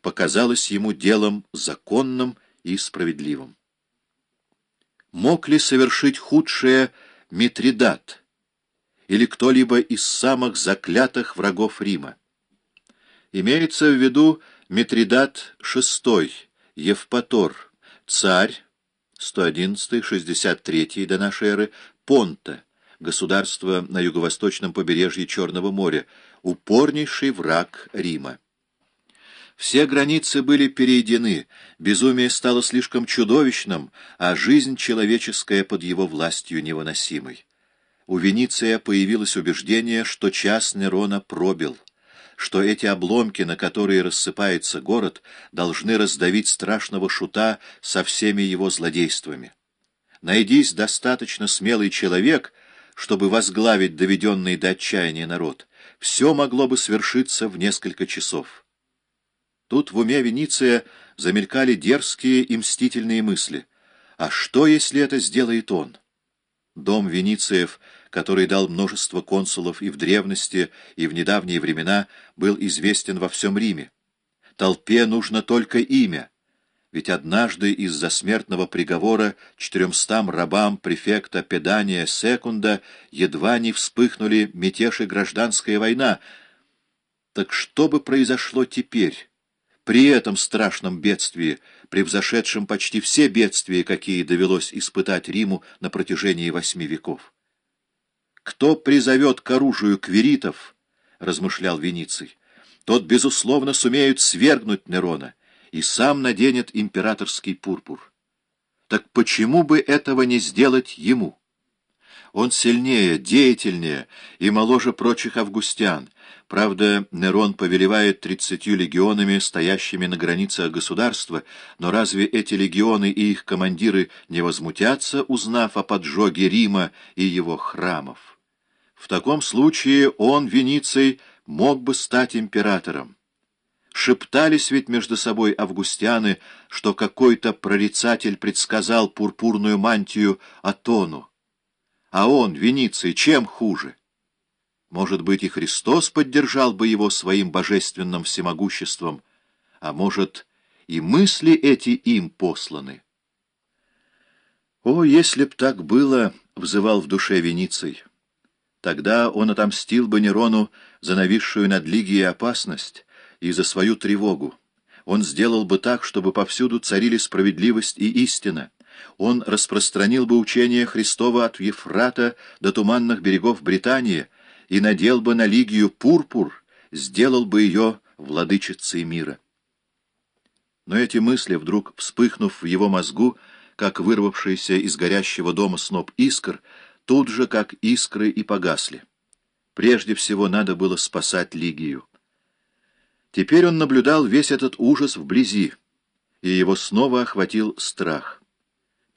показалось ему делом законным и справедливым. Мог ли совершить худшее Митридат или кто-либо из самых заклятых врагов Рима? Имеется в виду Митридат VI, Евпатор, царь, 111-63 до эры, Понта, государство на юго-восточном побережье Черного моря, упорнейший враг Рима. Все границы были перейдены, безумие стало слишком чудовищным, а жизнь человеческая под его властью невыносимой. У Вениция появилось убеждение, что час Нерона пробил, что эти обломки, на которые рассыпается город, должны раздавить страшного шута со всеми его злодействами. Найдись достаточно смелый человек, чтобы возглавить доведенный до отчаяния народ, все могло бы свершиться в несколько часов. Тут в уме Вениция замелькали дерзкие и мстительные мысли. А что, если это сделает он? Дом Венициев, который дал множество консулов и в древности, и в недавние времена, был известен во всем Риме. Толпе нужно только имя, ведь однажды из-за смертного приговора четыремстам рабам префекта Педания Секунда едва не вспыхнули мятеж и гражданская война. Так что бы произошло теперь? При этом страшном бедствии, превзошедшем почти все бедствия, какие довелось испытать Риму на протяжении восьми веков. «Кто призовет к оружию квиритов, — размышлял Вениций, — тот, безусловно, сумеет свергнуть Нерона и сам наденет императорский пурпур. Так почему бы этого не сделать ему? Он сильнее, деятельнее и моложе прочих августян, Правда, Нерон повелевает тридцатью легионами, стоящими на границах государства, но разве эти легионы и их командиры не возмутятся, узнав о поджоге Рима и его храмов? В таком случае он, Вениций, мог бы стать императором. Шептались ведь между собой августяны, что какой-то прорицатель предсказал пурпурную мантию Атону. А он, Вениций, чем хуже? Может быть, и Христос поддержал бы его своим божественным всемогуществом, а может, и мысли эти им посланы. «О, если б так было!» — взывал в душе Вениций. Тогда он отомстил бы Нерону за нависшую над Лигией опасность и за свою тревогу. Он сделал бы так, чтобы повсюду царили справедливость и истина. Он распространил бы учение Христова от Ефрата до туманных берегов Британии — и надел бы на Лигию пурпур, сделал бы ее владычицей мира. Но эти мысли, вдруг вспыхнув в его мозгу, как вырвавшийся из горящего дома сноп искр, тут же, как искры, и погасли. Прежде всего надо было спасать Лигию. Теперь он наблюдал весь этот ужас вблизи, и его снова охватил страх.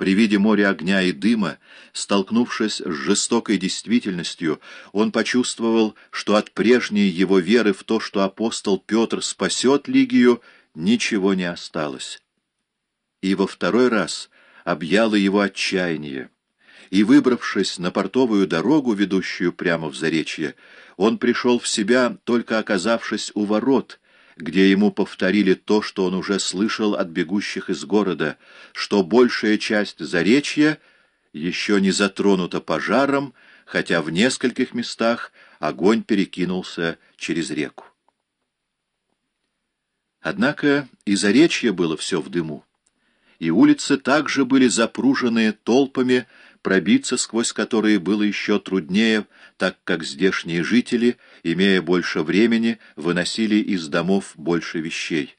При виде моря огня и дыма, столкнувшись с жестокой действительностью, он почувствовал, что от прежней его веры в то, что апостол Петр спасет Лигию, ничего не осталось. И во второй раз объяло его отчаяние. И, выбравшись на портовую дорогу, ведущую прямо в Заречье, он пришел в себя, только оказавшись у ворот, где ему повторили то, что он уже слышал от бегущих из города, что большая часть Заречья еще не затронута пожаром, хотя в нескольких местах огонь перекинулся через реку. Однако и Заречье было все в дыму, и улицы также были запружены толпами, пробиться сквозь которые было еще труднее, так как здешние жители, имея больше времени, выносили из домов больше вещей.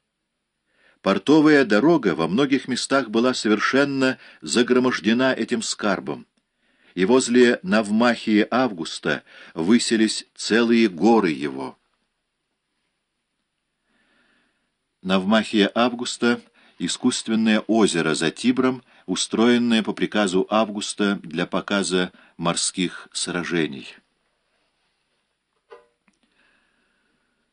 Портовая дорога во многих местах была совершенно загромождена этим скарбом, и возле Навмахии Августа высились целые горы его. Навмахия Августа — искусственное озеро за Тибром — устроенное по приказу Августа для показа морских сражений.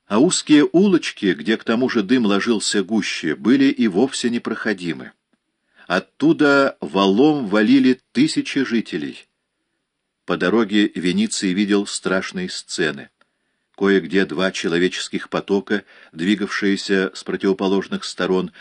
А узкие улочки, где к тому же дым ложился гуще, были и вовсе непроходимы. Оттуда валом валили тысячи жителей. По дороге Вениций видел страшные сцены. Кое-где два человеческих потока, двигавшиеся с противоположных сторон,